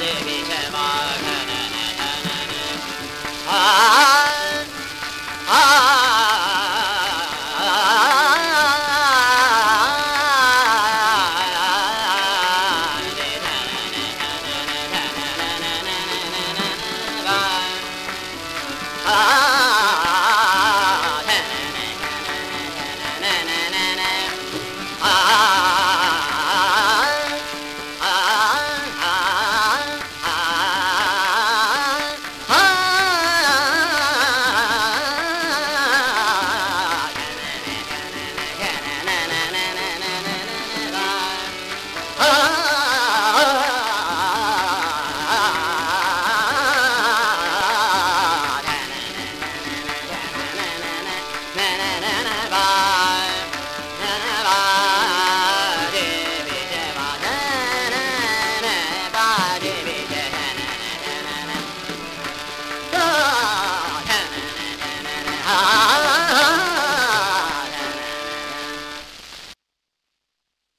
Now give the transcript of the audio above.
Hadi bir kemal.